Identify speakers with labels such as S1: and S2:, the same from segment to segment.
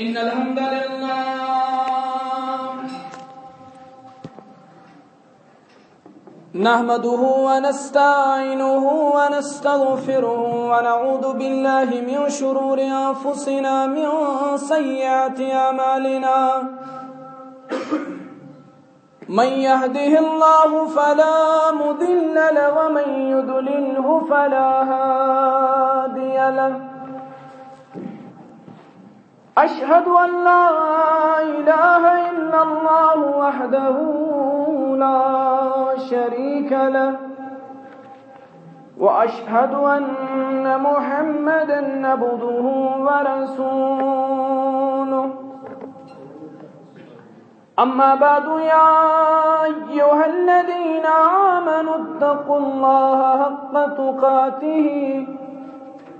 S1: إن الحمد لله نحمده ونستعينه ونستغفره ونعوذ بالله من شرور أنفسنا من سيئات أعمالنا. من يهده الله فلا مضل له ومن يضلله فلا هادي له. أشهد أن لا إله إلا الله وحده لا شريك له وأشهد أن محمدا عبده ورسوله. أما بعد يا أيها الذين آمنوا اتقوا الله حق تقاته.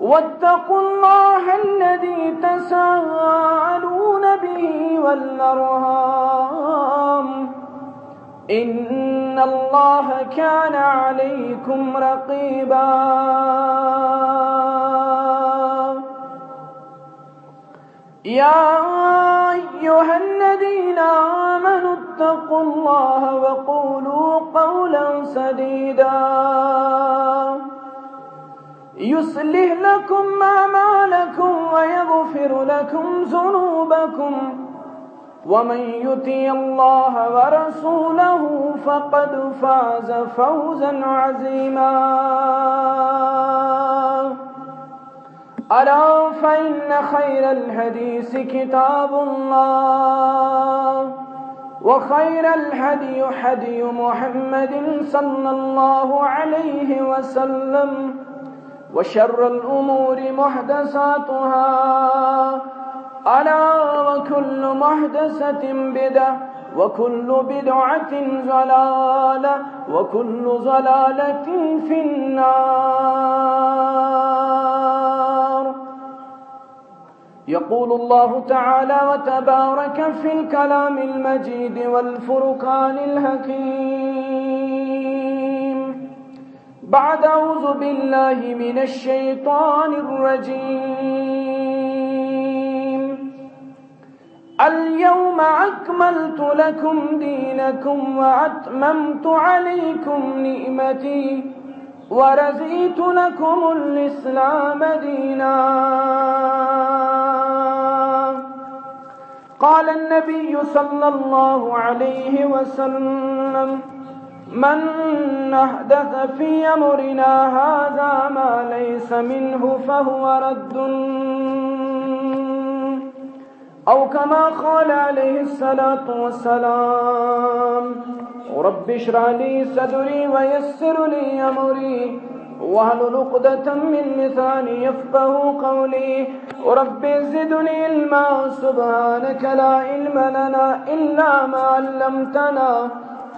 S1: واتقوا الله الذي تساءلون به والأرهام إن الله كان عليكم رقيبا. يا أيها الذين آمنوا اتقوا الله وقولوا قولا سديدا. يصلح لكم أعمالكم ويغفر لكم ذنوبكم. ومن يطيع الله ورسوله فقد فاز فوزا عظيما. ألا فإن خير الحديث كتاب الله وخير الهدي هدي محمد صلى الله عليه وسلم. وشر الأمور محدثاتها. ألا وكل محدثة بدعة وكل بدعة ضلالة وكل ضلالة في النار. يقول الله تعالى وتبارك في الكلام المجيد والفرقان الحكيم بعد أعوذ بالله من الشيطان الرجيم. اليوم أكملت لكم دينكم وأتممت عليكم نئمتي ورزيت لكم الإسلام دينا. قال النبي صلى الله عليه وسلم من نحدث في أمرنا هذا ما ليس منه فهو رد. أو كما قال عليه الصلاة والسلام رب اشرح لي صدري ويسر لي أمري واهل عقدة من لساني يفقه قولي. رب زدني علما سبحانك لا علم لنا إلا ما علمتنا.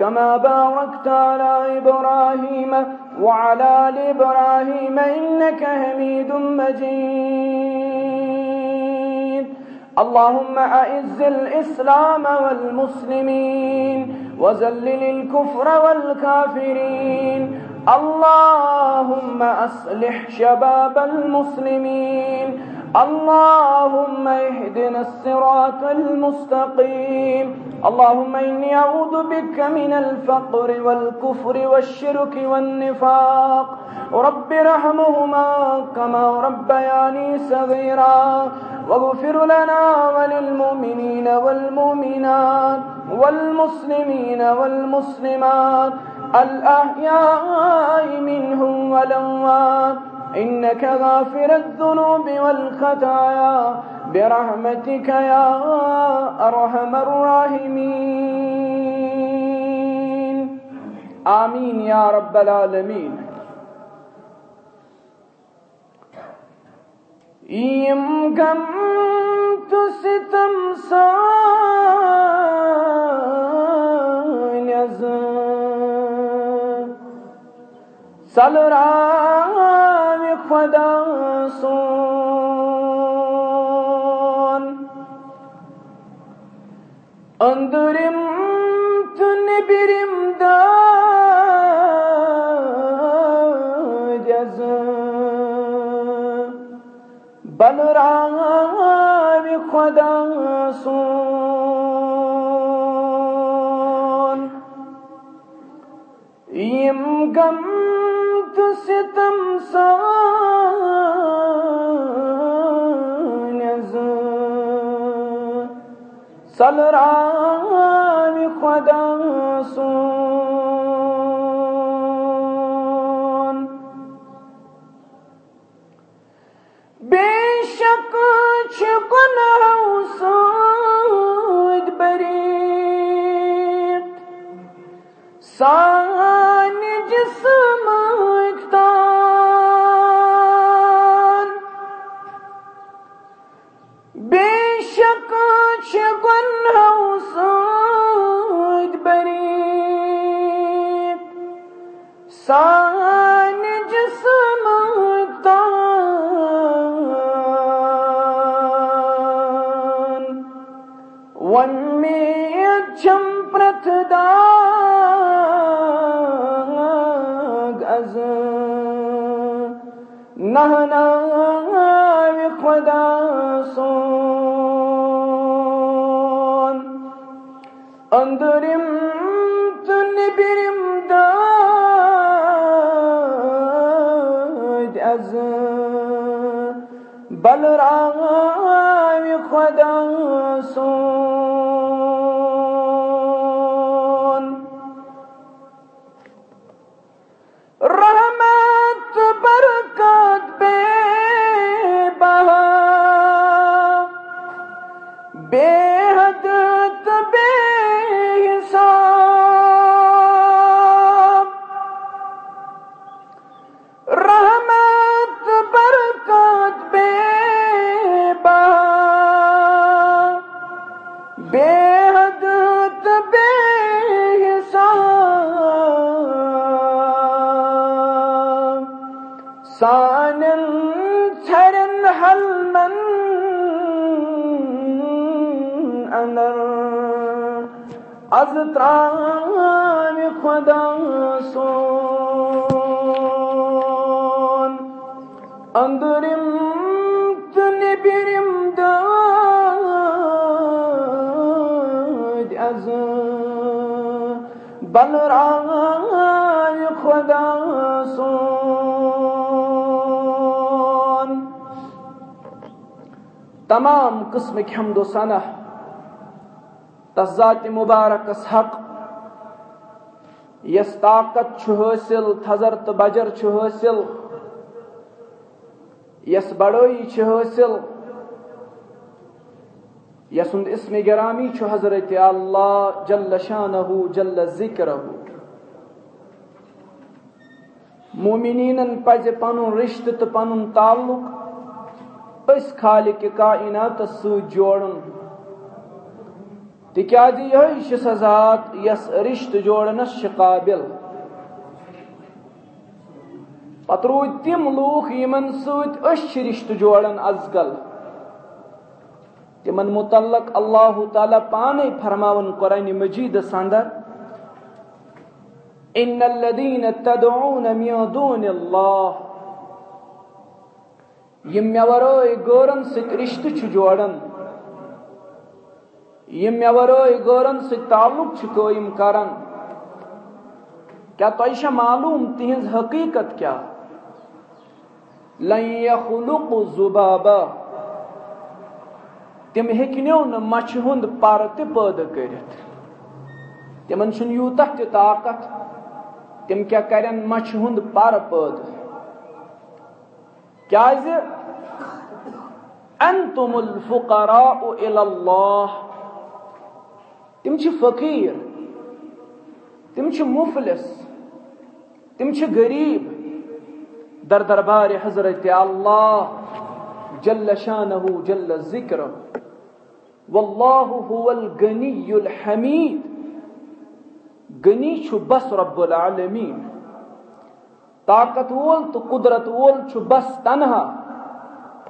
S1: كما باركت على إبراهيم وعلى آل إبراهيم إنك حميد مجيد. اللهم أعز الإسلام والمسلمين وزلل الكفر والكافرين. اللهم أصلح شباب المسلمين. اللهم اهدنا الصراط المستقيم. اللهم إني أعوذ بك من الفقر والكفر والشرك والنفاق. رب رحمهما كما ربياني صغيرا. واغفر لنا وللمؤمنين والمؤمنات والمسلمين والمسلمات. الأحياء منهم والأموات. إنك غافر الذنوب والخطايا. برحمتك يا أرحم الراحمين. آمين يا رب العالمين. یم غم تو ستم سان از سلرام خدا سون Andırım tüne birim da ceza Ban rabi khuda Yim gam tu sitem san سلرام خدا سون بے حد بے حساب سانن چھرن حلمن اندر از تران خدا سون اندرم تمام قسم حمد و ثنا تذات مبارک حق، یس طاقت چھ حاصل تھزر تو بجر چھ حاصل، یس بڑوئی چھ حاصل یسند اسم گرامی چھ حضرت اللہ جل شانہ جل ذکرہ مومنین پز پن رشتہ تو پن تعلق اس خالق کائنات ست جوڑن۔ تکیازِ یہ سہ ذات یس رشتہ جوڑنس قابل۔ پتہ روٗدۍ تِم لوٗکھ یِمن سۭتۍ أسۍ چھِ رشتہٕ جوڑان تمن متعلق اللہ تعالیٰ پانے فرماون قرآن مجیدس اندر ان الذين تدعون من دون الله یم مےٚ ورٲے غٲرن سۭتۍ رشتہٕ چھُ جوڑان یہ مے ورائے غورن سے تعلق قائم کران کیا تہ معلوم تہذ حقیقت کیا لن يخلق زبابا تم ہوں مچھ ہند پر تہ پید کرت تمن یوتہ تہ طاقت تم کیا کرن مچھ ہند پر پید کیازِ انتم الفقراء الى اللہ تم چھ فقیر؟ تم چھ مفلس؟ تم چھ غریب؟ در دربار حضرت اللہ جل شانہ جل ذکر واللہ هو الغنی الحمید. غنی چھ بس رب العالمین. طاقت وول تو قدرت وول چھ بس تنہا.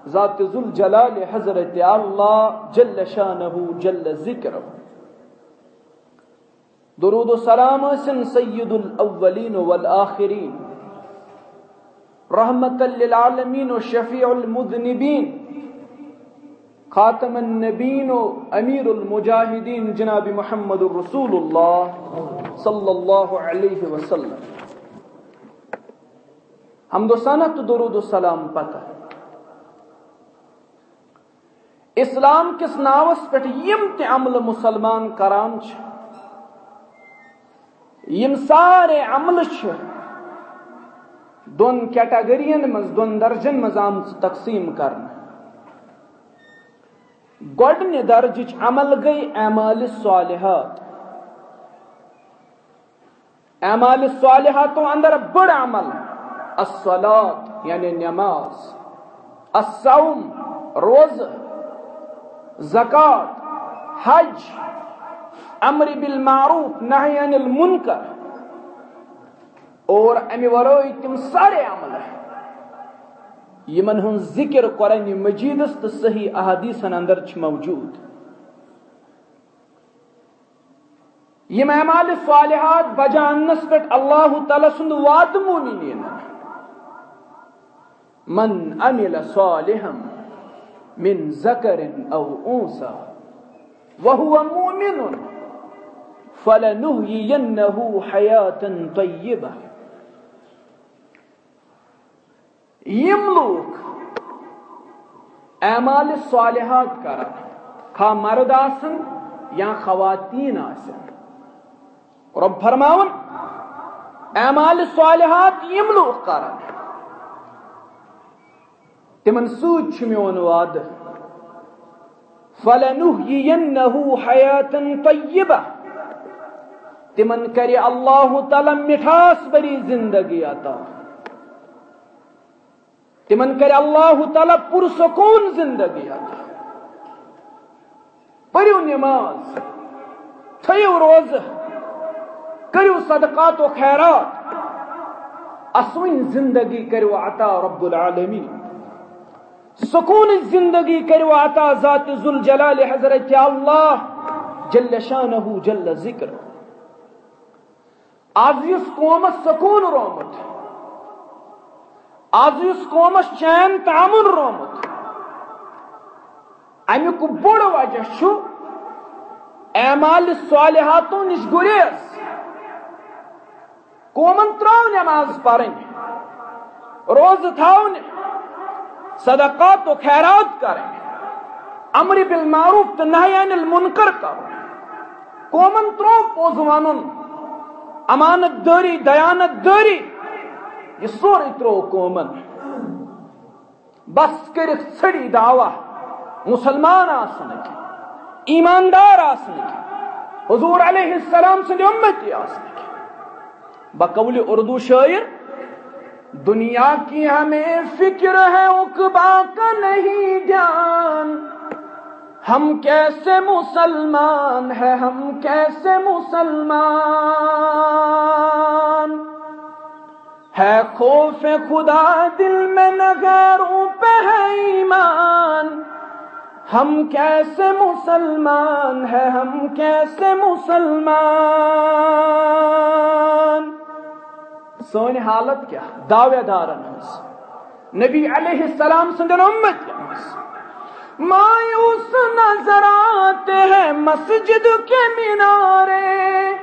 S1: ذات ذل جلال حضرت اللہ جل شانہ جل ذکر درود و سلام سن سید الاولین والآخرین۔ رحمت للعالمین و شفیع المذنبین۔ خاتم النبین و امیر المجاہدین جناب محمد الرسول اللہ صلی اللہ علیہ وسلم۔ حمد و سنت درود و سلام پتہ ہے۔ اسلام کس ناوس پہ یم تے عمل مسلمان کران یم سارے عمل دون کیٹاگرین مز دون درجن مز آم تقسیم کرنا۔ گوڈن درج عمل گئی اعمال صالحات۔ اعمال صالحاتوں اندر بڑ عمل، الصلاة یعنی نماز۔ الصوم روز زکات، حج، امر بالمعروف نہی عن المنکر. اور امی ورائی تم سارے عمل یمن ہن ذکر قرآن مجید تو صحیح احادیثن اندر چھ موجود. یم اعمال صالحات بجانس پہ اللہ تعالی سند وعد مومنین. من عمل صالحا من ذكر أو أنثى وهو مؤمن فلنحيينه حياة طيبة. يملوك أعمال الصالحات کران خواہ مرد آسن یا آسن. رب فرماون أعمال الصالحات يملوك کران تمن سوچ میون وعدہ فلنحيينه حياة طيبة تمن کرے اللہ تعالی مٹھاس بری زندگی عطا تمن کرے اللہ تعالی پرسکون زندگی عطا پریو نماز تھیو روز کریو صدقات و خیرات اسوین زندگی کریو عطا رب العالمین سکون زندگی کرو عطا ذات ذل جلال حضرت اللہ جل شانہ جل ذکر. آز اس قومت سکون رومت آز اس قومت چین تعمن رومت امیک بڑ وجہ چھو اعمال صالحاتوں نش گریز قومن تراؤ نماز پڑھیں روز تھاؤ صدقات و خیرات کریں۔ امر بالمعروف تو عن المنکر کرو۔ قومن ترو پوزوان امانت داری، دیانت داری۔ یہ سورے ترو قومن بس کرت ژھڑی دعوی۔ مسلمان آسن کی، ایماندار آسن کی۔ حضور علیہ السلام سے امتی آسن کی۔ بقول اردو شاعر دنیا کی ہمیں فکر ہے، اقبا کا نہیں جان۔ ہم کیسے مسلمان ہے ہم کیسے مسلمان۔ ہے خوف خدا دل میں نگاروں پہ ہے ایمان۔ ہم کیسے مسلمان ہے ہم کیسے مسلمان۔ سونی حالت کیا؟ دعوے دارن نبی علیہ السلام سندن امت مایوس نظر آتے ہیں مسجد کے مینارے۔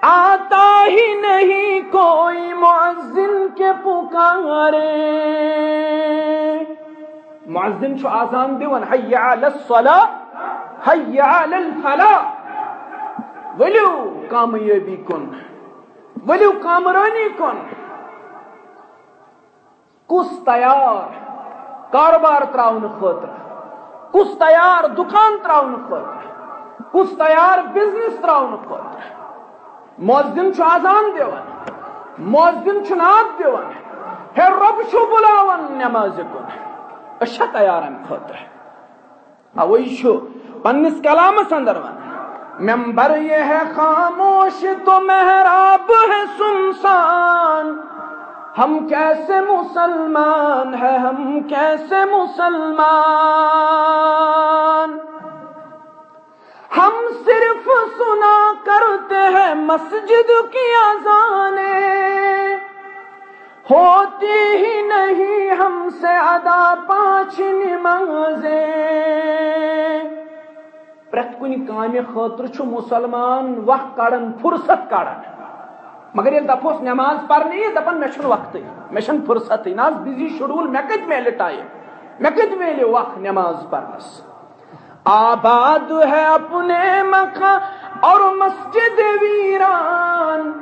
S1: آتا ہی نہیں کوئی معذن کے پکارے۔ معذن چھو آزان دیون حی علی الصلاة، حی علی الفلاح۔ ولیو کامیابی کن۔ ولیو کامرانی کن. کس تیار کاروبار تراؤن خطر کس تیار دکان تراؤن خطر کس تیار بزنس تراؤن خطر موزن چھ آزان دیوان. موزن چھ ناد دیوان. ہے رب شو بلاوان نماز کن. اشا تیار خطر اوئی شو. پنس کلام سندر ون ممبر یہ ہے خاموش، تو محراب ہے سنسان۔ ہم کیسے مسلمان ہے ہم کیسے مسلمان؟ ہم صرف سنا کرتے ہیں مسجد کی آزانے ہوتی ہی نہیں ہم سے ادا پانچ نمازیں۔ پرت کن کام خاطر مسلمان وقت کڑان فرصت کڑان مگر یل دپوس نماز پرنی دپان مے وقت مے فرصت نا بزی شیڈول مے کت میلے ٹائم مے کت میلے وقت نماز پرنس آباد ہے اپنے مکان اور مسجد ویران۔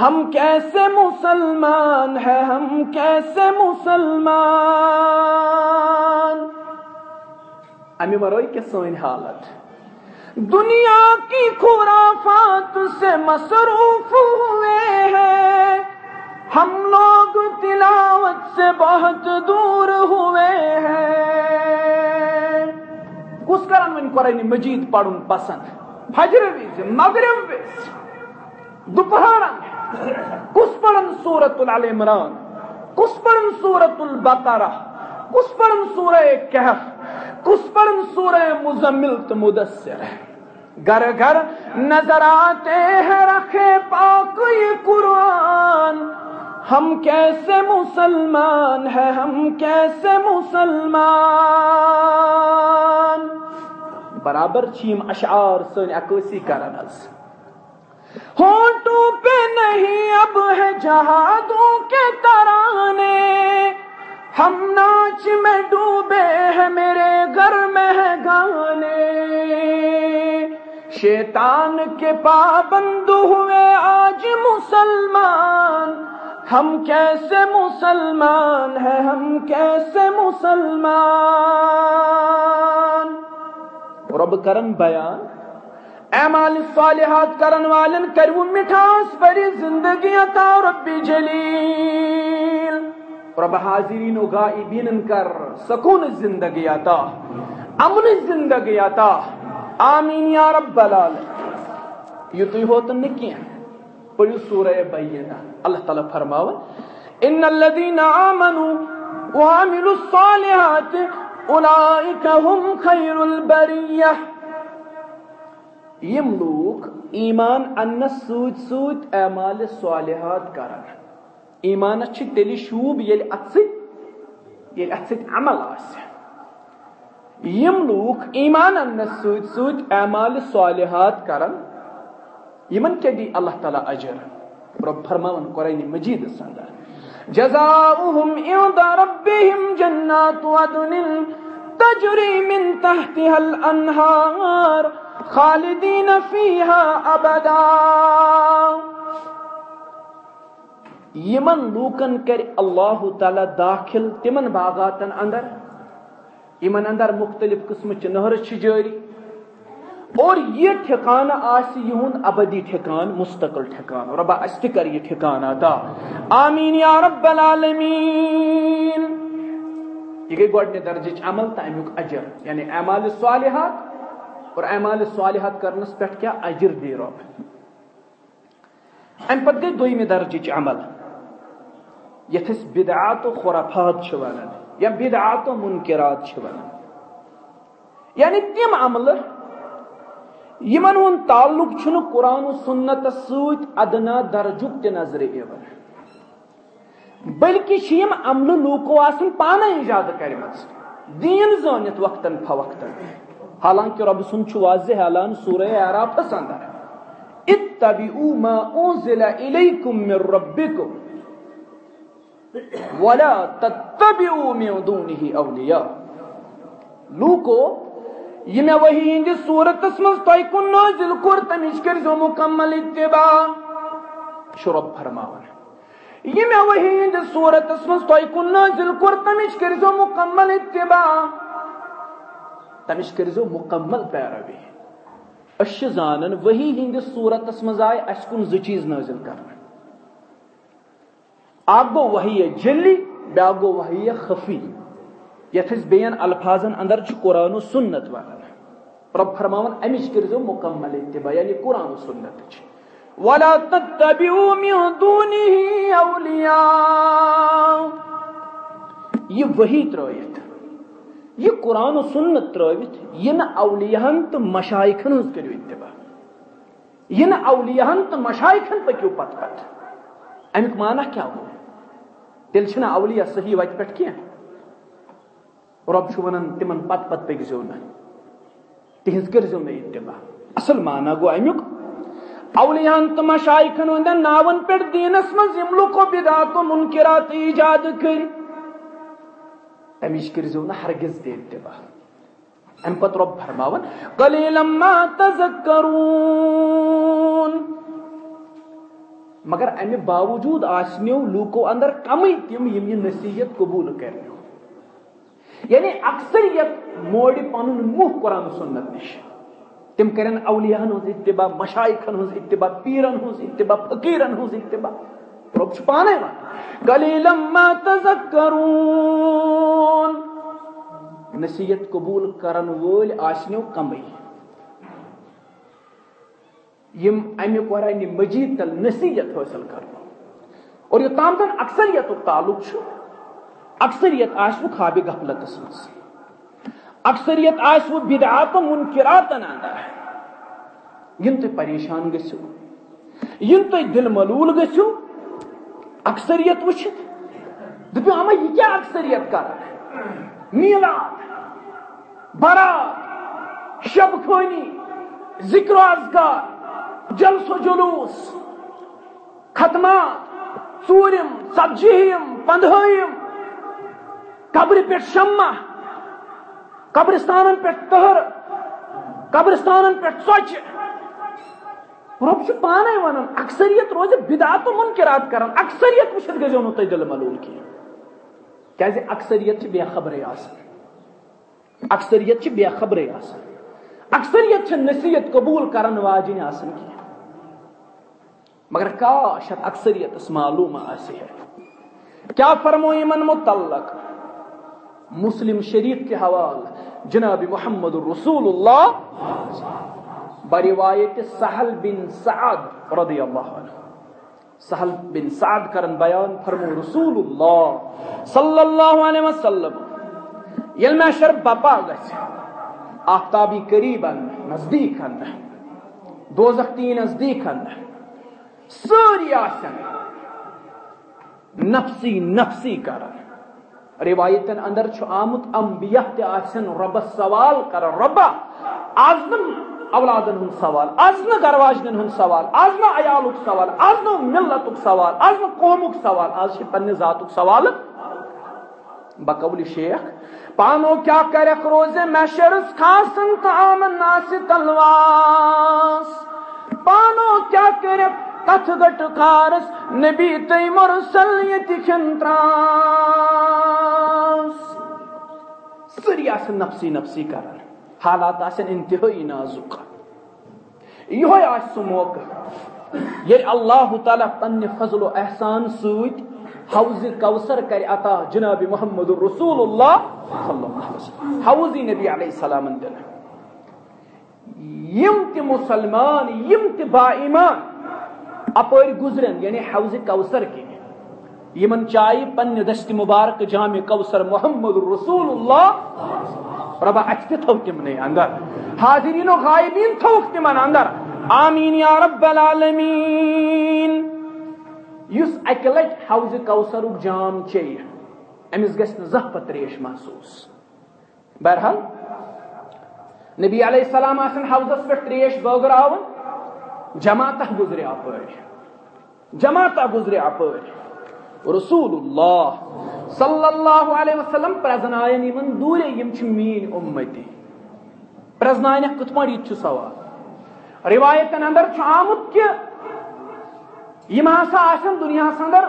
S1: ہم کیسے مسلمان ہیں؟ ہم کیسے مسلمان؟ امی مروئی کے سوئن حالت۔ دنیا کی خرافات سے مصروف ہوئے ہیں۔ ہم لوگ تلاوت سے بہت دور ہوئے ہیں۔ کس کرن من قرآن مجید پڑھن پسند۔ فجر ویز مغرب ویز دوپہر کس پڑھن سورت العمران؟ کس پڑھن سورت البقرہ؟ کس پڑھن سورہ کہف؟ کس پڑھن سورہ مزمل تو مدثر؟ ہے گھر گھر نظر آتے ہیں، رکھے پاک یہ قرآن۔ ہم کیسے مسلمان ہیں، ہم کیسے مسلمان۔ برابر چیم اشعار سن اکوسی کرن از ہونٹوں پہ نہیں، اب ہے جہادوں کے ترانے۔ ہم ناچ میں ڈوبے ہیں، میرے گھر میں ہے گانے۔ شیطان کے پابند ہوئے آج مسلمان۔ ہم کیسے مسلمان ہیں؟ ہم کیسے مسلمان؟ رب کرن بیان۔ اعمال صالحات، کرن والن، کرو مٹھاس بری زندگی عطا، رب جلیل۔ رب حاضرین و غائبین کر، سکون زندگی عطا، امن زندگی عطا۔ آمین یا رب العالمین۔ یہ تو ہو ہوتن نکیاں پڑھو سورہ بینہ۔ اللہ تعالیٰ فرماوا ان الذين آمنوا وعملوا الصالحات اولئك هم خير البريه یم لوگ ایمان انس سوت سوت اعمال صالحات کران ایمان چھ تیلی شوب یل اتسط یل اتسط عمل آس یم لوگ ایمان انس سوت سوت اعمال صالحات کران یمن کیا دی اللہ تعالی اجر۔ رب فرمان قرآن مجید سندا جزاؤهم عند ربهم جنات عدن تجري من تحتها الانهار خالدین فیہا ابدا۔ یمن لوکن کر اللہ تعالی داخل، تمن باغاتن اندر۔ یمن اندر مختلف قسم چ نہر چھ جاری۔ اور یہ ٹھکانہ آسی یہون ابدی ٹھکان، مستقل ٹھکان۔ ربا است کر یہ ٹھکانہ دا آمین یا رب العالمین۔ یہ گئی گوڑنے درجہ عمل تا امیوک اجر۔ یعنی اعمال صالحات اور اعمال صالحات کرنس پہ کیا اجر دی رب۔ ام پتہ گئی دویمہ درجہ عمل۔ یتس بدعات و خرافات چھ ونان یا بدعات و منکرات چھ ونان یعنی تم عمل یمن ہن تعلق چھن قرآن و سنت سوت ادنا درجک تہ نظر ایون بلکہ شیم عمل لوکو آسن پانا ایجاد کرمت دین زانت وقتاً فوقتاً حالانکہ رب سن واضح اعلان سورہ اعرافس اندر اتبعوا ما انزل الیکم من ربکم. ولا تتبعوا من دونه اولیاء۔ لوکو، یہ میں وہی ہندی صورت اسمز تائی کن نازل کر تمیش کر جو مکمل اتباع۔ شرب فرماون یہ میں وہی ہندی صورت اسمز تائی کن نازل کر تمیش کر جو مکمل اتباع۔ تمش کرزو مکمل پیروی اش زانن، وہی ہندس صورت مز آئے اس کن ز چیز نازل کرنا۔ اک گو وحی جلی بیا گو وحی خفی. یت بین الفاظن اندر قرآن و سنت ونان رب فرماون امچ کرزو مکمل اتباع یعنی قرآن و سنت چھ. ولا تتبعوا من دونه اولیاء یہ وہی ترایت یہ قرآن و سنت تروت یہ اولیاہن تو مشائقن ہز کرو اتباع. یہ اولیاہن تو مشائقن پکو پت پت امیک معنی کیا ہو تیل چھنا اولیاء صحیح وت پہ کی رب چھ ونان تمن پت پت پکزو نا تہذ کرزو میں اتباع اصل معنی گو امیک اولیاءن تو مشائقن ہند ناون پہ دینس مز یم لوکو بدعات و منکرات ایجاد کر۔ امیش کرزو نہ ہرگز دے اتباع ام پت رب فرماون، قلیلا ما تذکرون۔ مگر امی باوجود آسنیو لوکو اندر کمی تم یم یہ نصیحت قبول کرنیو یعنی اکثریت موڑی پانون موہ قرآن سنت نش۔ تم کرن اولیاء ہنوز اتباع مشایخ ہنوز اتباع، پیرن ہنوز اتباع، فقیرن ہنوز اتباع۔ رب چھپانے وقت قلیلا ما تذکرون۔ نصیحت قبول کرن وول آسنیو کمی۔ یم امی قرآن مجید تل نصیحت حاصل کرن اور یہ تام تن اکثریت تعلق چھو اکثریت آسو خواب غفلت اسمس اکثریت آسو بدعات و منکرات اندر یم تو پریشان گسو. یم تو دل ملول گسو. اکثریت وچھت دپیو اما یہ کیا اکثریت کر؟ میلاد برات شب خونی ذکر و اذکار جلس و جلوس، ختمات ژوٗرِم ژتجیٖم پندہٲیِم قبرِ پٮ۪ٹھ شمع قبرستانن پٮ۪ٹھ تہر قبرستانن پٮ۪ٹھ ژۄچہِ رب چھ پانے ونان اکثریت روز بدعات و منکرات کران اکثریت وچھت گژھو نو تۄہہِ دل ملول کی کیازِ اکثریت چھ بے خبرے آسان اکثریت چھ بے خبرے آسان اکثریت چھ نصیحت قبول کرن واجن آسان کی مگر کاش اکثریت اس معلوم ہے۔ کیا فرمو من متعلق؟ مسلم شریف کے حوال، جناب محمد الرسول اللہ بروایت سہل بن سعد رضی اللہ عنہ۔ سہل بن سعد کرن بیان فرمو رسول اللہ صلی اللہ علیہ وسلم، یل میں بپا گس، آفتابی قریب ان نزدیک دوزختی نزدیک ساری آسن۔ نفسی نفسی کرن روایتن اندر چھ آمت انبیاء تے آسن رب سوال کرن ربا آزم اولادن ہن سوال آز نہ گرواجن ہن سوال آز نہ عیالک سوال آز نہ ملتک سوال آز نہ قومک سوال آز چھ پنہ ذاتک سوال۔ بقول شیخ، پانو کیا کرے روز محشرس خاصن تعام الناس تلواس۔ پانو کیا کرے کتھ گٹ کارس، نبی تی مرسل یتی کھنتراس سری آسن نفسی نفسی کرن حالات آسن انتہائی نازک۔ یہ سہ موقع۔ یل اللہ تعالیٰ پنہ فضل و احسان ست حوض کوثر کر عطا جناب محمد رسول اللہ صلی اللہ علیہ وسلم۔ حوض نبی علیہ السلام دل یم تہ مسلمان، یم تہ با ایمان اپر گزرن یعنی حوض کوثر کے۔ یمن چائی پنہ دست مبارک جامع کوثر محمد رسول اللہ۔ ربا اچھ تہ تھوک تمنے اندر۔ حاضرین و غائبین تھوک تمن اندر۔ آمین یا رب العالمین۔ یس اکہ لٹ حوض کوثر جام چیہ امس گھس زہ پتریش محسوس۔ بہرحال، نبی علیہ السلام آسن حوضس پہ تریش بٲگراون جماعتہ گزرے اپ جماعتہ گزرے اپ رسول اللہ صلی اللہ علیہ وسلم پرزنائن یمن دورے یم چھ مین امتی. پرزنائن کت پٲٹھۍ یہ سوال روایتن اندر چھ آمت کہ یم ہسا آسن دنیا اندر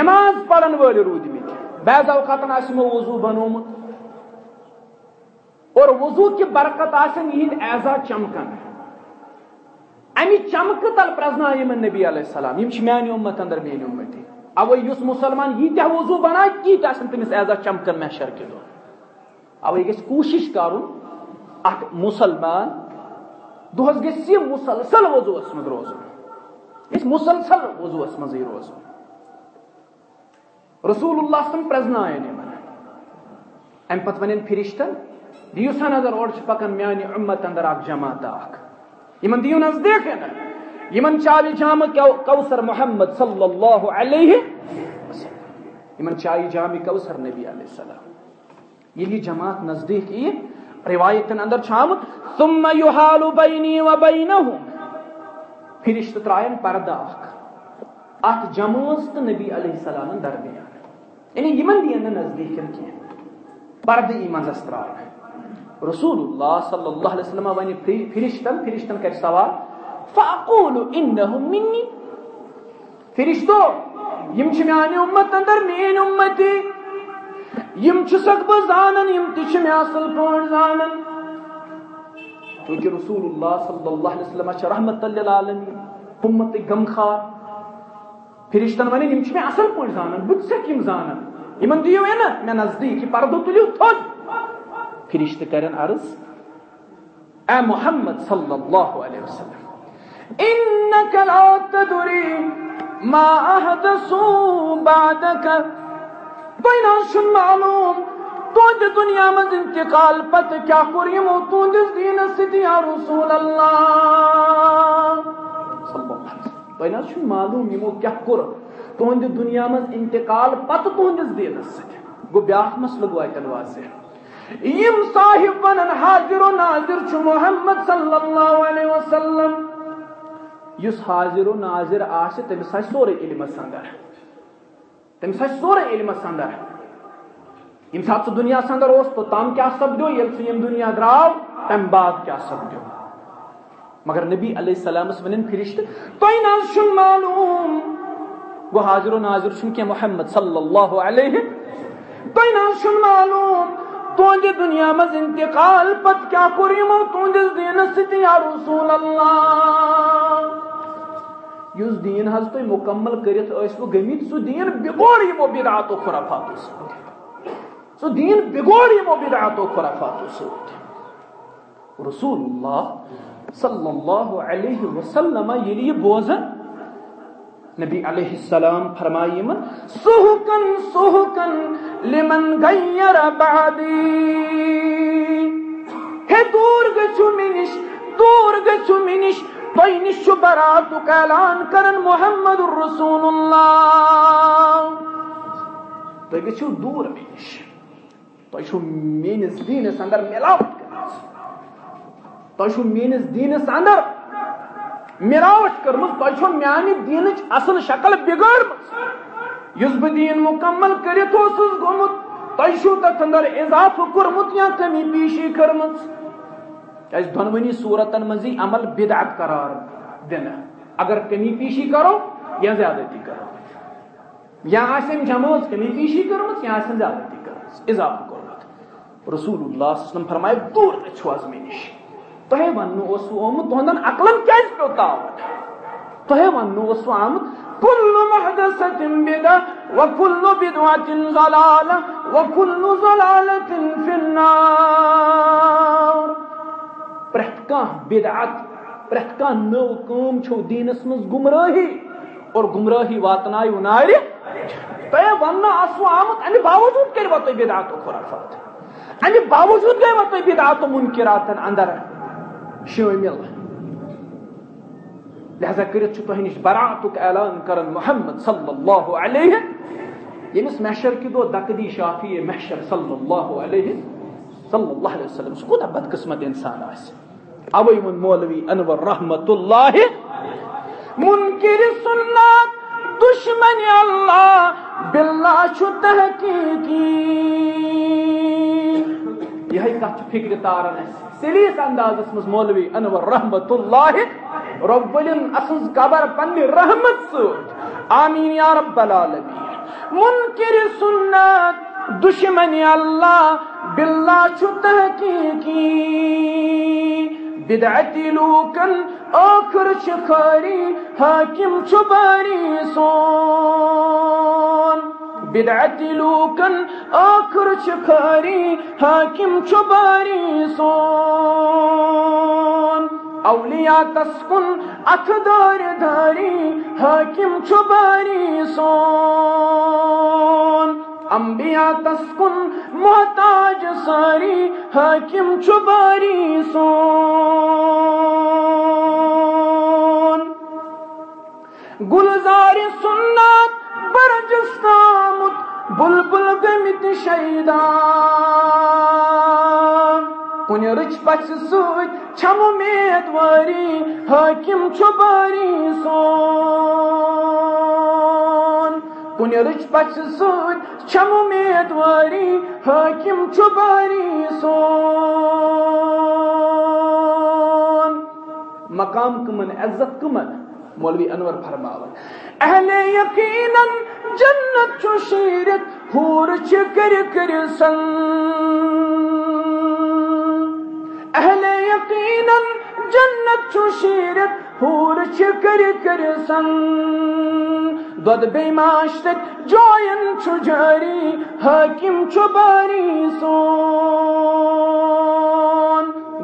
S1: نماز پڑھن ول رودمت بعض اوقات آسمو وضو بنومت اور وضو کی برکت آسن یہ اعزاز چمکن. امی چمک تل پرزنا یمن نبی علیہ السلام یم میانی امت اندر میانی امتی اوے یس مسلمان یہ تہ وضو بنا تیت آسن تمس اعزاز چمکن محشر کے دور اوے گژھِ کوشش کرن اکھ مسلمان دہس گژھِ یہ مسلسل وضو اس مز روزن گژھِ مسلسل وضو اس مز روزن رسول اللہ سن پرزنائن یمن ام پت ونن فرشتن دیو سا نظر اور پکن میانی امت اندر اک جماعت اک یمن دیو نزدیک ہے یمن چاوی جام کوثر محمد صلی اللہ علیہ وسلم یمن چاوی جام کوثر نبی علیہ السلام یہ جماعت نزدیک یہ روایتن اندر چھام ثم يحال بینی و بینہم فرشت ترائن پردہ اک ات جماعت تو نبی علیہ السلام درمیان یعنی یمن دین نزدیک کی پرد ایمان استرائن رسول اللہ صلی اللہ علیہ وسلم ونی فرشتن فرشتن کر سوال فاقول انہم منی فرشتو یم چھ میانی امت اندر مین امتی یم چھ سک بہ زانن یم تہ چھ اصل پون زانن چونکہ رسول اللہ صلی اللہ علیہ وسلم چھ رحمت للعالمین امت غمخار فرشتن ونی یم چھ می اصل پون زانن بت سک یم زانن یمن دیو ہے نا میں نزدیک پردو تلیو تھوت فرشت کرن عرض اے محمد صلی اللہ علیہ وسلم انك لا تدري ما احدثوا بعدك بین شن معلوم تند دنیا مز انتقال پت کیا کریم تند دین ستی یا رسول اللہ صلی اللہ شن معلوم یمو کیا کر دنیا مز انتقال پت تند دین ستی گو بیاکھ مسئلہ گو ایتن واضح یم صاحب ونن حاضر و ناظر چھ محمد صلی اللہ علیہ وسلم. یس حاضر و ناظر آسہ تمس آسہ سورے علم سندر. تمس آسہ سورے علم سندر. یم سات سہ دنیا سندر اس تو تام کیا سپدو یل سہ یم دنیا دراو تم بعد کیا سپدو مگر نبی علیہ السلام اس ونن فرشت تو ناز شن معلوم. وہ حاضر و ناظر شن کہ محمد صلی اللہ علیہ. تو ناز شن معلوم. تہندِ دنیا مز انتقال، پت کیا کورمو تہندس دینس سۭتۍ یا رسول اللہ۔ یُس دین حظ تُہۍ مکمل کٔرِتھ ٲسوٕ گٔمٕتۍ سُہ دین بِگوڑ یِمو بدعاتو خرافاتو سۭتۍ سُہ دین بِگوڑ یِمو بدعاتو خرافاتو سۭتۍ رسول اللہ صلی اللہ علیہ وسلم ییٚلہِ یہِ بوزن نبی علیہ السلام فرمائی من سہکن سہکن لمن غیر بعدی. ہے دور گچھو منش دور گچھو منش توی نش براتک اعلان کرن محمد الرسول اللہ توی گچھو دور منش توی چھو مینس دینس اندر ملاوٹ کرنس توی چھو مینس دینس اندر مراوٹ کرم تہ میانہ دین اصل شکل بگڑ. اس بہ دین مکمل کرت گومت تہ تر اندر اضافہ کورمت یا کمی پیشی کرم دونونی صورتن مزی عمل بدعت قرار دن اگر کمی پیشی کرو، یا زیادتی کرو. یا آسم جماعت کمی پیشی کرمت یا آسم زیادتی کرمت اضافہ کرمت رسول اللہ صلی اللہ علیہ وسلم فرمائے، دور چھو از میں نش تہ ون آمت تہندن عقلن کیاز پیو تاوت تہ ون آمت كل محدثة بدعة وكل بدعة ضلالة وكل ضلالة في النار۔ پرت کان بدعت پرت کان نو کام چھو دینس مز گمراہی، اور گمراہی واتنائی ونار تہ ون اسو آمت امی باوجود کر وتو بدعت و خرافات۔ امی باوجود گئی وتو بدعت و منکرات اندر۔ شامل لہذا کرت تہ نش براتک اعلان کرن محمد صلی اللہ علیہ یمس محشر کی دو دکدی شافی محشر صلی اللہ علیہ صلی اللہ علیہ وسلم. سہ کوتاہ بدقسمت انسان آس اوے ون مولوی انور رحمت اللہ منکر سنت دشمن اللہ باللہ چھو تحقیقی یہ کت فکر تارن اس سلیس انداز مز مولوی انور رحمت اللہ رب العالمین اسز قبر پنہ رحمت سوت آمین یا رب العالمین. منکر سنت دشمن اللہ باللہ چھو تحقیقی. بدعتی لوکن آخر شخاری حاکم چباری سون. بدعتی لوکن، آخر شخاری حاکم چباری سون. اولیاء تسکن اتدار داری، حاکم چباری سون. انبیاء تسکن، محتاج ساری، حاکم چباری سون. گلزار سنت برجستامت بلبل گمت شیدان کن رچ پچ سوت چھم امیدواری حاکم چباری سون کن رچ پچ سوت چھم امیدواری حاکم چباری سون مقام کمن عزت کمن مولوی انور فرماون اہل یقیناً جنت چو شیرت حور چھ کر کر سن اہل یقیناً جنت چو شیرت حور چھ کر کر سن دود بے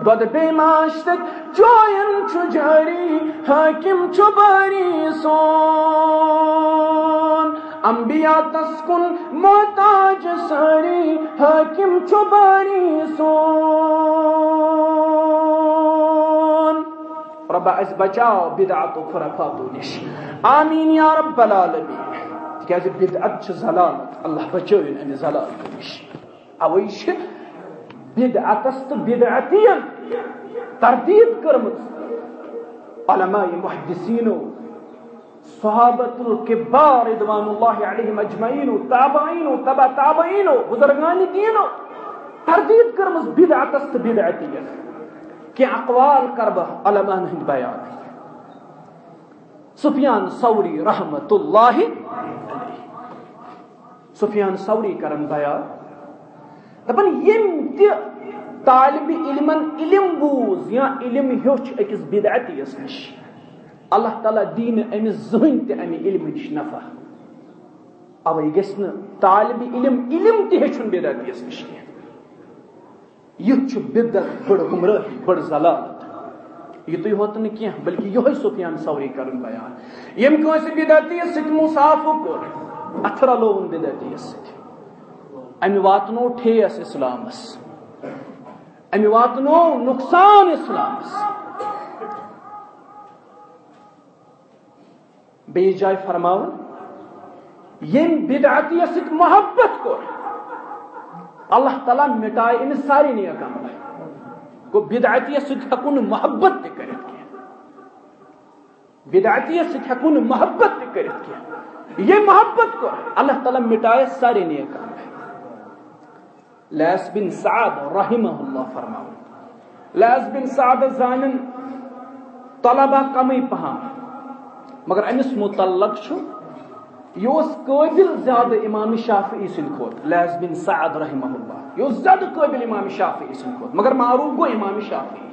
S1: داد بماشتك جايم تجاري هاكم تباريسون أنبياء تسكن محتاج ساري هاكم تباريسون رب از بچاو بدعت و خرافات و نش آمین یا رب العالمین تکه از بدعت چه زلالت الله بچاوین يعني ان زلالت نش اویش چھ بدعت است بدعتین تردید کرمت. علماء محدثین و صحابت الكبار رضوان اللہ علیہم اجمعین و تابعین و تبع تابعین بزرگان دین تردید کرمت بدعت است بدعتین کہ اقوال کربہ علماء ہند بیان سفیان سوری رحمت اللہ سفیان سوری کرن بیان. دپن یم تہ طالب علمن علم بوز، یا علم ہیوچ اکس بدعتیس نش. اللہ تعالیٰ دین امس زہن تہ امہ علم نش نفع. اوے گژھِ نہٕ طالب علم علم تہ ہیٚچھُن بدعتیس نش. کینٛہہ یہ بدت بڑ گمراہی، بڑ ضلالت یہ تھی ہوت کی بلکہ یہ سفیان سوری کرن بیان. یم کنس بدعتی ست مصافو کر؟ اتھرا لون بدعتی ست امی واتنو ٹھیس اسلامس امی واتنو نقصان اسلامس بیس جائے فرماون یم بدعتی ست محبت کر اللہ تعالیٰ مٹائے ان ساری نیک عمل کو بدعتیت ست ہکون محبت تہ کرت کی بدعتیت ست ہکون محبت تہ کرت کی یہ محبت کو اللہ تعالیٰ مٹائے ساری نیک عمل لیس بن سعد رحمہ اللہ فرماؤ. لیس بن سعد زانن طلبہ کمی پہا مگر امس متعلق چھو یہ قابل زیادہ امام شافعی سند کھوت لیس بن سعد رحمہ اللہ. یہ زیادہ قابل امام شافعی سند کھوت مگر معروف گو امام شافعی.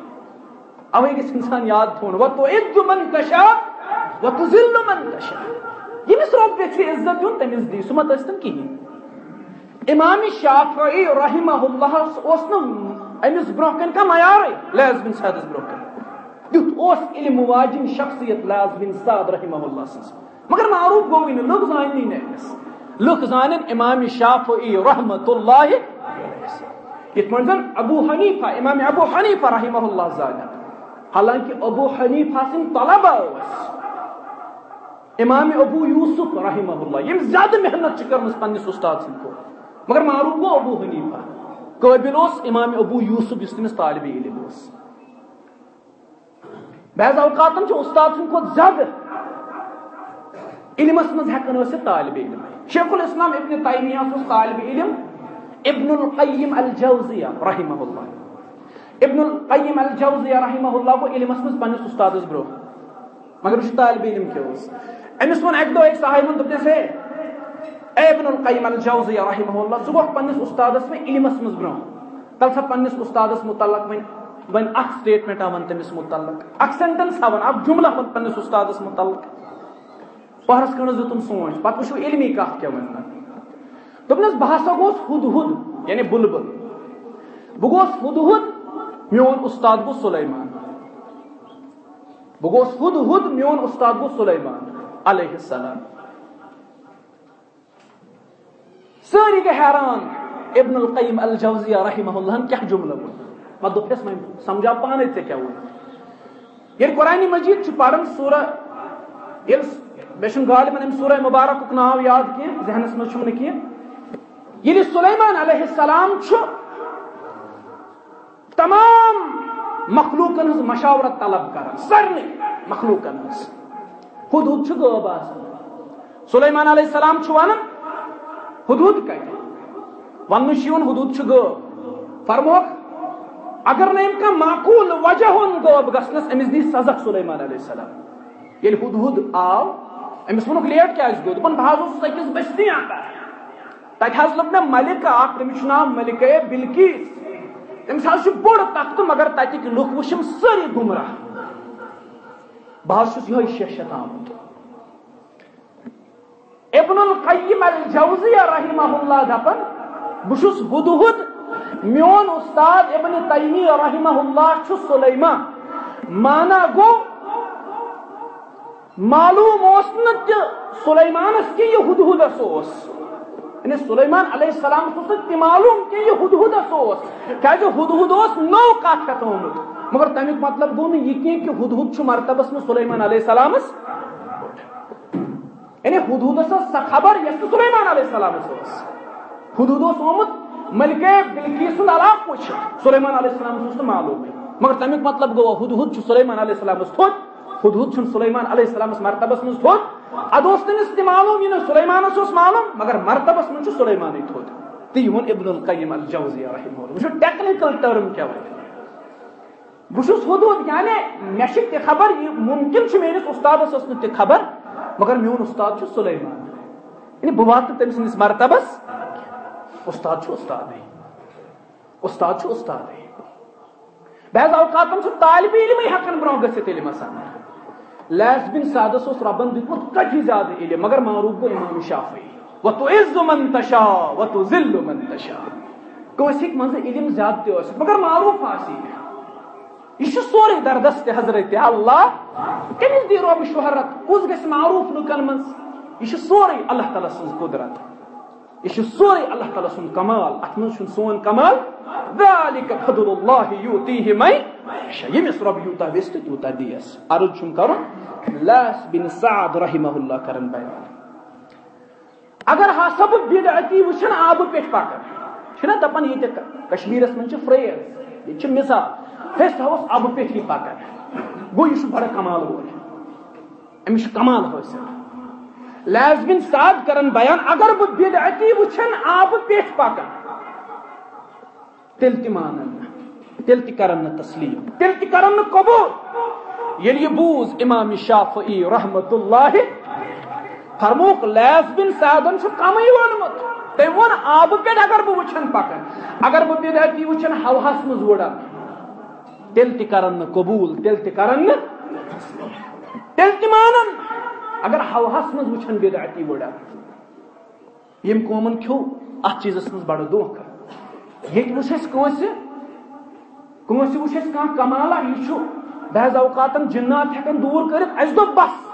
S1: اوے گس انسان یاد تھون و تو عز من تشا و تذل من تشا یمس رب چھ عزت دیون تمس دی، سمت استن کہین امام شافعی رحمہ اللہ اس نو امس برونہ کن کا معیار لیس بن سعد برونہ کن دیت اس علم واجن شخصیت لیس بن سعد رحمہ اللہ سنس مگر معروف گوئی نہ لوگ زانی نیس لوگ زانن امام شافعی رحمت اللہ یت منزن ابو حنیفہ امام ابو حنیفہ رحمہ اللہ زانن حالانکہ ابو حنیفہ سن طلبہ اس. امام ابو یوسف رحمہ اللہ یم زیادہ محنت چکر مس پنس استاد سن کو. مگر معروف گو ابو حنیفہ قابل اس امام ابو یوسف اس تمس طالب علم اس بعض اوقات استاد سن کھت زیادہ علمس مز ہیکن ورثت طالب علم شیخ الاسلام ابن تیمیہ اس طالب علم ابن القیم الجوزیہ رحمہ اللہ۔ ابن القیم الجوزیہ رحمہ اللہ کو علمس مز پنس استاد برو مگر یہ طالب علم کیا اس امس ون اک دو ایک صاحب دپنس ہے اے ابن القیم الجوزیہ رحمہ اللہ ژٕ گوٚکھ پننس استادس میں علمس مز برو تل سا پننس استادس متعلق وۄنۍ ون اخ سٹیٹمنٹ ون تمس متعلق۔ اخ سینٹنس ون اخ جملہ ون پنس استادس متعلق۔ پہرس کھنس دتم سوچ پتہ وچھو علمی کتھ کیا وننا دوپنس بہ ہسا گوس ہد ہد یعنی بلبل۔ بہ گوس ہد ہد میون استاد گو سلیمان۔ بہ گوس ہد ہد میون استاد گو سلیمان، علیہ السلام۔ ساری گے حیران۔ ابن القیم الجوزیہ رحمہ اللہ کیا جملہ بول میں دس میں سمجھا پانے ٹھیک کیا یہ قرآن مجید چھ پڑھن سورہ ییٚلہِ یل بے غالباً ام سورہ مبارک ناو یاد کی ذہنس مز چھم کی یل یعنی سلیمان علیہ السلام چھ تمام مخلوقن ہز مشاورت طلب کر سارے مخلوقن ہز۔ خود خود چھ غب آسان سلیمان علیہ السلام چھ ونان حدود کتہ ون حدود چھ غب فرموک اگر نہ کا معقول وجہ ہن غوب گسنس امس دی سزا سلیمان علیہ السلام۔ یل ہد ہد آو امس ونک لیٹ کیا گو۔ دپن بہاز اس سکس بستی آتا تت حض لب مے ملک اخ تمس نام ملکہ بلقیس تمس حض چھ بوڑ تخت مگر تتک لوک وشم ساری گمراہ۔ بہاز چھس یہ شیشت آمد ابن القیم الجوزیہ رحمہ اللہ دپن بشس ہد ہد میون استاد ابن تیمی رحمہ اللہ چھ سلیمان مانا گو معلوم اس نہ سلیمانس کی یہ ہدہد اس یعنی سلیمان علیہ السلام کو تی معلوم کہ یہ ہدہد اس کیا جو ہدہد اس نو کات کتھ ہومت مگر تمیک مطلب گو یہ کہ ہدہد چھ مرتبس میں سلیمان علیہ السلام اس یعنی ہدہد اس خبر یہ سلیمان علیہ السلام اس ہدہد اس ہومت ملکہ بلقیس علاق وچ سلیمان علیہ السلام اس معلوم ہے۔ مگر تمیک مطلب گو ہد ہد سلیمان علیہ السلام اس تھوت ہد سلیمان علیہ السلام اس مرتبس من تھوت ادوس تمس معلوم یہ سلیمان اس معلوم، مگر مرتبس من چھ سلیمان ہی تھوت تی ون ابن القیم الجوزی رحمہ اللہ۔ وچ ٹیکنیکل ٹرم کیا وے بشس حدود یعنی مشک تی خبر ممکن چھ میرے استاد اس تی خبر مگر میون استاد چھ سلیمان یعنی بوات تمس مرتبس استاد چھو استاد ہے۔ استاد چھو استاد ہے۔ بعض اوقات ہم طالب علم ہی حقن برو گسیت علم آسان لیس بن سادس اس ربن دیتمت کٹھی زیادہ علم، مگر معروف گو امام شافعی۔ و تو عز من تشا و تو ذل من تشا کوئی سکھ منز علم زیادہ تے مگر معروف آسی یہ چھو سوری در دست حضرت اللہ کمیز دی روب شہرت اس گس معروف لکن منز یہ چھو سوری اللہ تعالیٰ سنز قدرت یہ سوری اللہ تعالیٰ سن کمال ات من سون کمال ذالک فضل اللہ یوتیہ من یمس رب یوتا وست یوتا دیس عرض چھم کرن لاس بن سعد رحمہ اللہ کرن بیان اگر ہا سب بدعتی وچھن آب پیٹ پاکن چھنا دپن یہ کشمیرس من چھ فریز یہ چھ مثال فیسٹ ہاؤس آب پیٹ ہی پاکن گو یہ بڑا کمال وول امش کمال حاصل لازمن ساد کرن بیان اگر بہ بدعتی وچھن آب پیش پاکن تیل تی مانن تیل تی کرن تسلیم تیل تی کرن قبول یل یہ بوز امام شافعی رحمت اللہ فرموک لیز بن سعدن چھ کمی ونمت تم ون آب پیٹ اگر بہ وچھن پکن اگر بہ بدعتی وچھن ہوہس مز وڑا تیل تی کرن قبول، تیل تی کرن تیل تی مانن۔ اگر ہوہس مز وچھن بدعتی وڑا، یم قومن کھو ات چیزس مز بڑ دھوکہ یہ وچھ اس کنس کنس وچھ اس کان کمالا؟ یہ چھو۔ بعض اوقات جنات ہکن دور کرت اس دو بس۔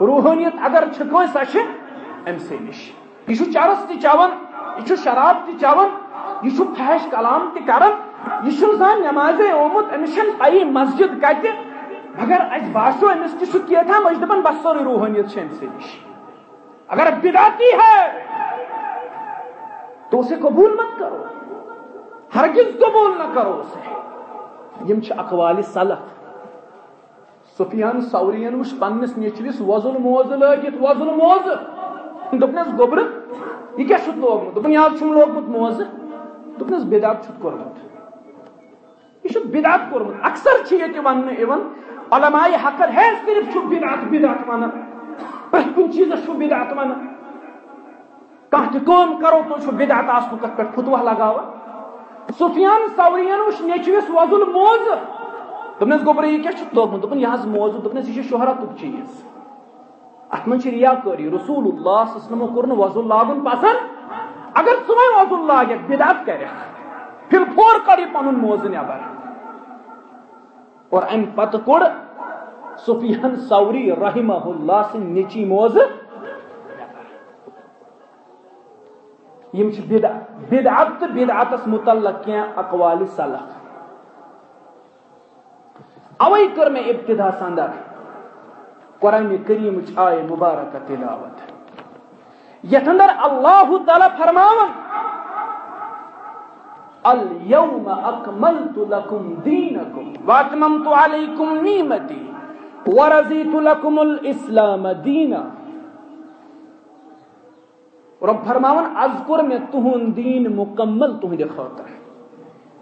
S1: روحانیت اگر چھ کنس اچھ ام سے نش۔ یہ چھو چرس تی چاون، یہ شراب تی چاون، یہ فحش کلام تی کرن۔ یہ چھو زان نماز اومت امشن پئی مسجد کتہ مگر اس باسو امس تہ چھ کیتھا مجھ دپن بس سوری روحانیت امس نش اگر بدعتی ہے، تو اسے قبول مت کرو۔ ہرگز قبول نہ کرو سے یم اقوال صلح سفیان سورین وش پنس نیچوس وزل موز لگت وزل موز دپنس گوبر یہ کیا چھت لوگمت دپن یہ لوگمت موز دپنس بدعت چھت کورمت یہ بدعت کورمت اکثر چھ یہ ون ایون، علماء حقر ہے صرف بدعت بدعت ون پرت کن چیز چھو بدعت ون کانٛہہ تہِ کرو تُہۍ چھُو بدعت آسنُک تتھ پٮ۪ٹھ فتوا لگاوان سفیان سورین وچ نیچوس وزل موز دپنس گوبر یہ کیا لوگمت دپن یہ موضوع دپنس یہ شہرتک چیز ات من ریا رسول اللہ صلی اللہ علیہ وسلم کور لاگن پسند۔ اگر ژٕ وۄنۍ وضو بدعت کرکھ پھر پھور کر یہ پنن موز نبر اور ام پتہ کوڑ، سفیان سوری رحمہ اللہ سن نچی موز۔ یم چھ بدعت بدعت بدعتس متعلق کیا اقوال سلف۔ اوئی کر میں ابتدا سندر قرآن کریم آئے مبارک تلاوت۔ یت اندر اللہ تعالی فرماون اليوم اکملت لکم دینکم واتممت علیکم نعمتی ورزیت لکم الاسلام دینا رب فرماون از کر میں تہن دین مکمل تہند خاطر.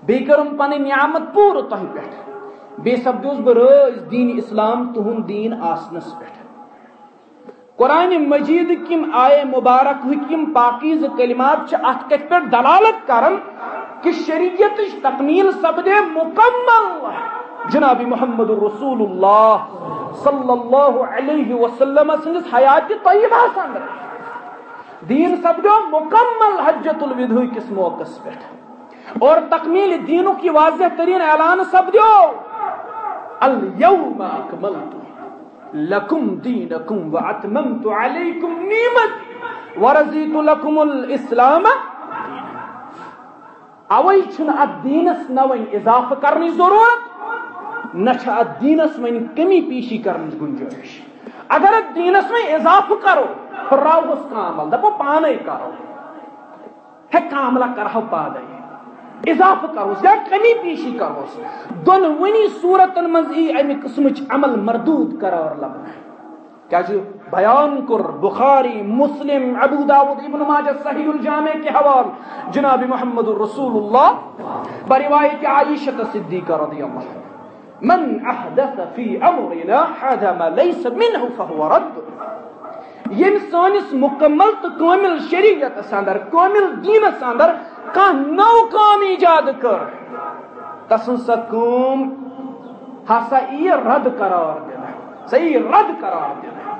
S1: بیٚیہِ کٔرٕم پنٕنۍ نعمت پوٗرٕ تۄہہِ پٮ۪ٹھ بے سپدوس بہ رٲز دین اسلام تہن دین آسنس پہ قرآن مجید کم آئے مبارک ہم پاکیز کلمات ات کت پہ دلالت کرن کہ شریعت تکمیل سپدے مکمل جناب محمد رسول اللہ صلی اللہ علیہ وسلم سندس حیات طیبہ سندر دین سپدو مکمل حجت الودھ کس موقع پہ۔ اور تکمیل دینوں کی واضح ترین اعلان سپدو اليوم اکملت لکم دینکم واتممت علیکم نعمت ورزیت لکم الاسلام. اوئی چھن ات دینس نہ نوین اضافہ کرنی ضرورت؟ نہ چھ ات دینس وین کمی پیشی کرنی گنجائش. اگر ات دینس میں اضافہ کرو راوس کامل، دپو پانے کرو. ہے کاملہ کرہو پادے اضافہ کروس یا کمی پیشی کروس دونونی صورتن مز ای امی قسمچ عمل مردود قرار لبنا کیا جو بیان کر، بخاری، مسلم، ابو داود، ابن ماجہ، صحیح الجامع کے حوال جناب محمد رسول اللہ بروایت عائشہ صدیقہ رضی اللہ من احدث فی امرنا هذا ما ليس منه فهو رد۔ یم سانس مکمل تو کامل شریعت اندر، کامل دین اندر کان نو کام ایجاد کر تسن سا کام ہسا ای رد قرار دینا صحیح رد قرار دینا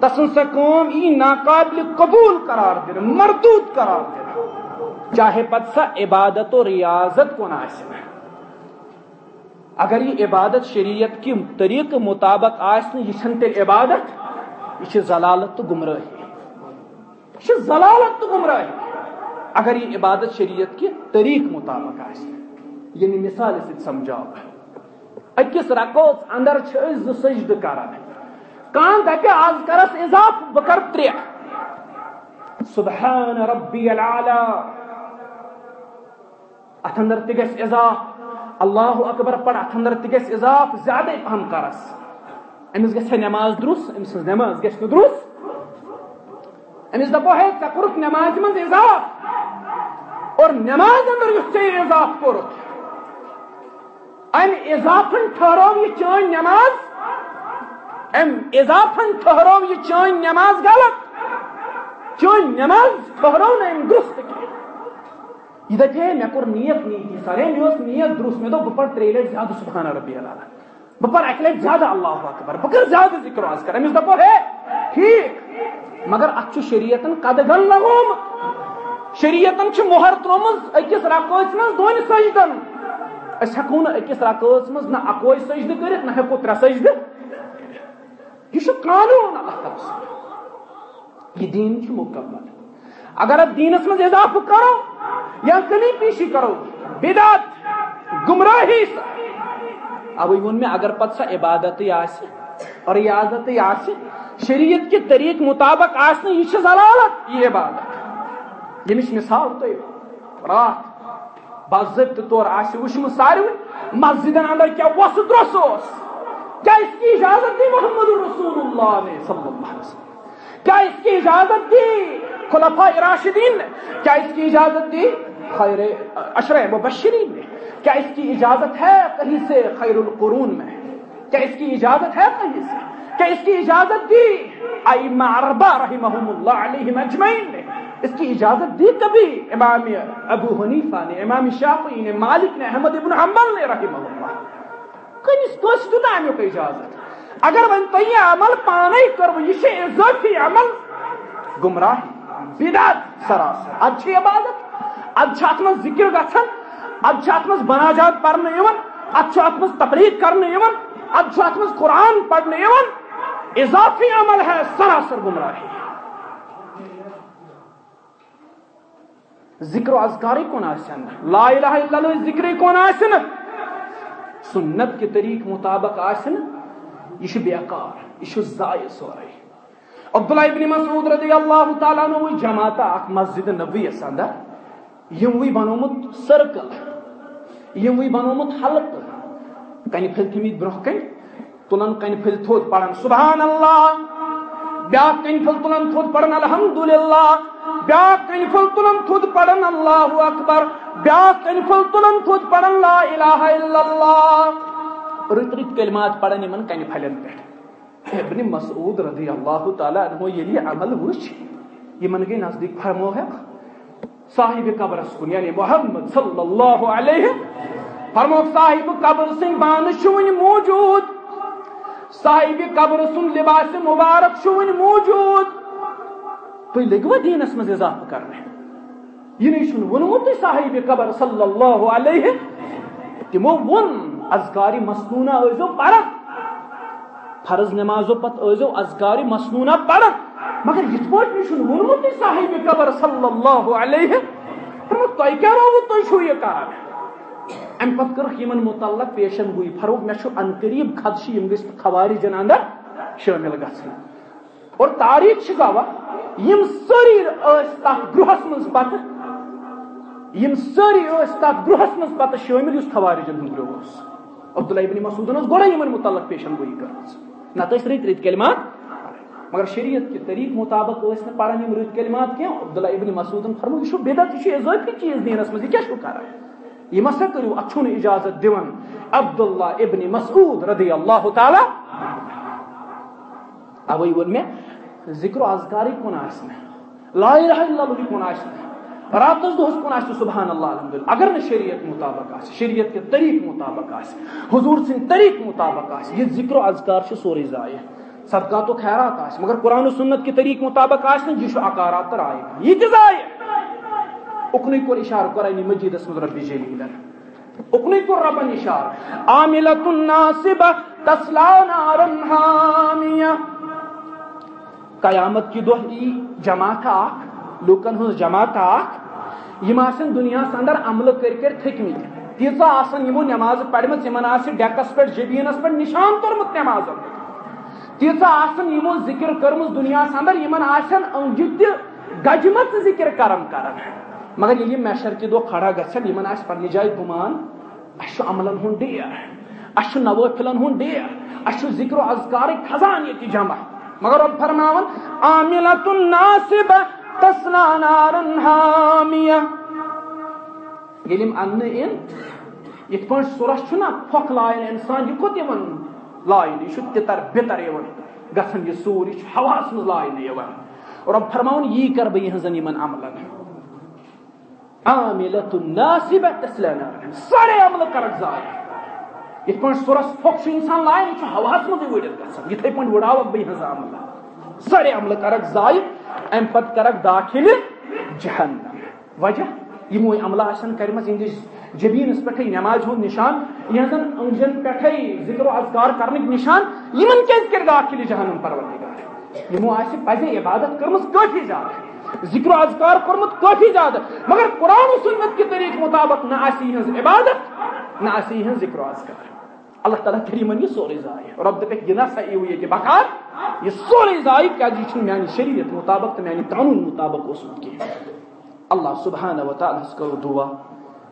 S1: تسن سا کام ای ناقابل قبول قرار دینا مردود قرار دینا چاہے پت سا عبادت و ریاضت کو ناسم اگر یہ عبادت شریعت کی طریق مطابق آسن یہ چھنتے عبادت۔ یہ ضلالت تو گمراہی یہ ضلالت تو گمراہی اگر یہ عبادت شریعت کے طریق مطابق آئے یعنی مثال سے سمجھاؤ۔ اکس رکوت اندر ز سجد کران کان دپہ آز کرس اضاف بکر ترے۔ سبحان ربی العالی ات اندر تہ گژھِ اضاف۔ اللہ اکبر پڑھ ات اندر تہ گژھِ اضاف زیادہ پہم کرس۔ امس گژھِ نماز درست ام سن نماز گژھِ درست امس دپو ہے ژے کورُتھ نماز منٛز اضاف اور نماز اندر یُس ژےٚ اضاف کوٚرُتھ امہِ اضافن ٹھہرو یہ چٲنۍ نماز امہِ اضافن ٹھہرو یہ چٲنۍ نماز غلط چٲنۍ نماز ٹھہرو نہٕ امہِ درست کینٛہہ یہ دپے مےٚ کوٚر نیت نیتی سر مےٚ ٲس نیت درست اللہ اکبر بہٕ کر زیادٕ ذکر آز کر أمِس دپو ہے؟ ٹھیک۔ مگر ات شریعتن قدغن لگوم شریعتن مہر ترومز اکس رکوس مز دون سجدن۔ اس ہکو نا اکس رکوس مز، نہ اکوئی سجد کرت، نہ ہکو ترے سجد۔ یہ قانون اللہ تعالی یہ دین مکمل۔ اگر اب دینس مز اضافہ کرو، یا کمی پیشی کرو، بدعت، گمراہی اب ون میں اگر پتہ سا عبادت آس اور ریاضت آس شریعت کے طریق مطابق آسن یہ ضلالت یہ عبادت۔ یمش مثال تو رات باضابطہ طور آسہ وشم ساروی مسجدن اندر کیا وس درس کیا اس کی اجازت دی محمد رسول اللہ نے؟ صلی اللہ علیہ وسلم۔ کیا اس کی اجازت دی خلفاء راشدین نے؟ کیا اس کی اجازت دی خیر اشرح مبشرین نے؟ کیا اس کی اجازت ہے کہیں سے خیر القرون میں؟ کیا اس کی اجازت ہے کہیں سے؟ کیا اس کی اجازت دی؟ ائمہ اربع رحمہم اللہ علیہم اجمعین نے اس کی اجازت دی کبھی؟ امام ابو حنیفہ نے، امام شافعی نے، مالک نے، احمد ابن حنبل نے رحمہ اللہ کنس کس دیت امیک اجازت؟ اگر ون تہ عمل پانے کرو یہ اضافی عمل؟ گمراہی، بدعت، سراسر۔ اد عبادت اد ات من ذکر گھن اد ات من بناجات پڑھنے اد ات من تقریر کرنے اد ات من قرآن پڑھنے اضافی عمل ہے، سراسر گمراہی۔ ذکر و اذکاری کون آسن لا الہ الا اللہ ذکر کون آسن سنت کے طریق مطابق آسن یہ بیکار یہ ضائع سورے عبداللہ ابن مسعود رضی اللہ تعالیٰ عنہ وی جماعت اک مسجد نبی اندر یم وی بنومت سرکل۔ یم وی بنومت حلق کنی پھل تھمید برہ کن تلن کن پھل تھوت پڑھن سبحان اللہ بیاکھ کن پھل تلن تھوت پڑھن الحمدللہ بیاکھ کن پھل تلن تھوت پڑھن اللہ اکبر بیاکھ کن پھل تلن تھوت پڑھن لا الہ الا اللہ رت رت کلمات پڑھن یمن کن پھلن پہ ابن مسعود رضی اللہ تعالی عنہ یلی عمل وچ یمن گئی نزدیک فرمو ہے صاحب قبر کن یعنی محمد صلی اللہ علیہ فرمو صاحب قبر سنگ بان شون موجود، صاحب قبر سن لباس مبارک شون موجود۔ تھی لگو دینس مز اضافہ کرنے یہ نہیں ونمت صاحب قبر صلی اللہ علیہ۔ تمو ون ازکاری مسنونہ ازو پڑھ فرض نمازو پت ازو ازکاری مسنونہ پڑھ مگر یہ پاٹ نہیں ونمت صاحب قبر صلی اللہ علیہ کیا رو تھی یہ کار ام پت کر یمن متعلق پیشن گوئی فروغ مے ان قریب خدشہ یم گس خوارجن اندر شامل گژھن اور تاریخ گواہ یم سری اس تک گروہس مز پتہ یم سری اس تک گروہس مز پتہ شامل اس خوارجن ہند گروہ عبداللہ ابن مسعود اس گوڑا یمن متعلق پیشن گوئی کر نہ تو اس ریت ریت کلمات مگر شریعت کے طریق مطابق اس نے پڑھا یم ریت کلمات کیا، عبداللہ ابن مسعود فرمو یہ بدعت یہ اضافی چیز دینس مز یہ کیا شو کرا یہ مسا کرو اچھون اجازت دیون۔ عبداللہ ابن مسعود رضی اللہ تعالی اوی ون میں، ذکر و اذکاری کون آسنا لا الہ الا اللہ کون آسنا راتس دوس کون آسنا سبحان اللہ الحمدللہ۔ اگر نہ شریعت مطابق آس، شریعت کے طریق مطابق آس، حضور سن طریق مطابق آس، یہ ذکر و اذکار چھ سوری ضائع صدقات و خیرات آس مگر قرآن و سنت کے طریق مطابق آس یہ شو اکارات تر آئے یہ جزائے اکنی کور اشار قرآن مجید اسم رب جلیل اکنی کور رب اشار۔ عاملت الناسبہ تسلا نارن حامیہ۔ قیامت کی دہ جماعت اخ لوکن ہز جماعت اخ یم آسن دنیا اندر عمل کر کر تھکمت تیژا آسن، یمو نماز پڑھمت یمن آس ڈیکس پہ جبینس پہ نشان تورمت نماز تیژا آسن یمو ذکر کرمز دنیا اندر یمن آسن انجت گجمت ذکر کرم کرن مگر یہ محشر کے دو کھڑا گھن یمن آس پنہ جائے گمان اس عملن ہن ڈیر اس نوافلن ہن ڈیر اس ذکر و اذکار خزان یہ جمع مگر رب فرماون، عاملۃ الناسب تسلا نار حامیہ۔ یلیم ان ان یت پن سورہ چھنا پھک لائن انسان یہ کوت یمن لائن یہ چھت تر بتر یون گژھن یہ سور یہ ہواس مز لائن رب فرماون یہ کر بہ ہنزن یمن عملن عاملۃ الناسب تسلا سارے عمل کرک زائے یہ پن سورس پھک انسان لائن یہ ہواس مز وڑت گژھن یتھے پن وڑاوک بہ ہنز عمل سارے عمل کرک ضائع ام پت کرک داخل جہنم. وجہ؟ یمو عمل آسن کرمز اندس جبینس پہ نماز ہند نشان، یہ انجن پہ ذکر و اذکار کرنک نشان یمن کیز کر داخل جہنم پروردگار یمو پزے عبادت کرمز کافی زیادہ ذکر و اذکار کرمت کافی زیادہ مگر قرآن و سنت کے طریق مطابق نہ آسی ہز عبادت، نہ آسی ہز ذکر و اذکار۔ اللہ تعالیٰ کریمن یہ سورے ضائع رب دپک یہ نہ سا یہ بکار یہ سورے ضائع کیا جی میانی شریعت مطابق تو میانی قانون مطابق اس اللہ سبحانہ و تعالیٰ کرو دعا۔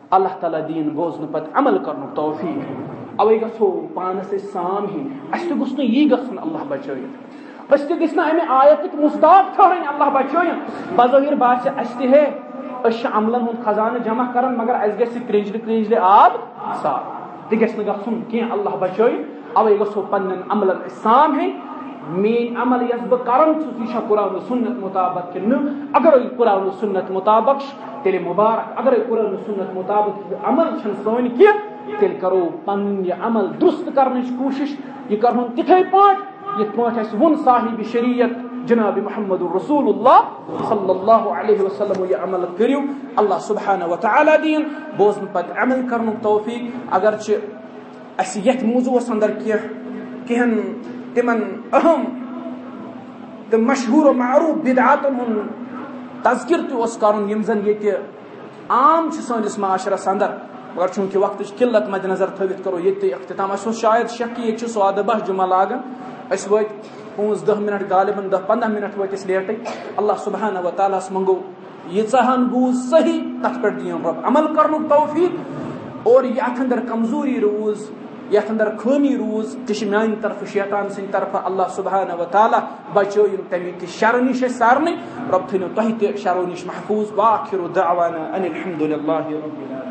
S1: اللہ تعالیٰ دین بوزن پت عمل کرن توفیق اوے گھو پانس سام ہی اس تہ گوس یہ گھن اللہ بچائت اس تہ گھس امہ آیت مستاق ٹھہرن اللہ بچائن بظاہر باسہ اس تہ ہے۔ اس عملن ہند خزانہ جمع کرن، مگر اس گژھِ کرنجل کرنجل آب صاف تہ گژھِ نہ گژھُن اللہ بچٲیِن اوے گژھو پنن عملن سام ہے۔ مین عمل یس بہ کران یہ قرآن و سنت مطابق کہ اگر قرآن و سنت مطابق تیل مبارک. اگر قرآن و سنت مطابق عمل چھن سون کی تیل کرو پن یہ عمل درست کرنے کوشش. یہ کرو تتھے پاٹ یہ پاٹ اس ون صاحب شریعت جناب محمد رسول اللہ صلی اللہ علیہ وسلم یہ عمل کریو. اللہ سبحانہ و تعالی دین. بوزن پت عمل کرن توفیق. اگرچہ اس یت موضوع اندر کی کہن تمن اہم تو مشہور و معروف بدعاتن ہن۔ تذکر تس کرن یم زن یہ عام سنس معاشرس اندر، مگر چونکہ وقت قلت مد نظر تھوت کرو، یہ اختتام اس شاید شک یہ سواد بہ جمعہ لاگن۔ اس وت پانچ دہ منٹ غالباً دہ پندہ منٹ وت اس لیٹ اللہ سبحانہ و تعالیٰ منگو، یہ بوز صحیح تت پہ دین رب، عمل کرن توفیق اور یہ اندر کمزوری روز یت اندر خامی روز تہ میان طرف شیطان سن طرف اللہ سبحانہ و تعالی بچو تمی کہ شر نش سارنے، رب تھنو تہ تہ شرو نش محفوظ واخر دعوانا ان الحمد لله رب العالمين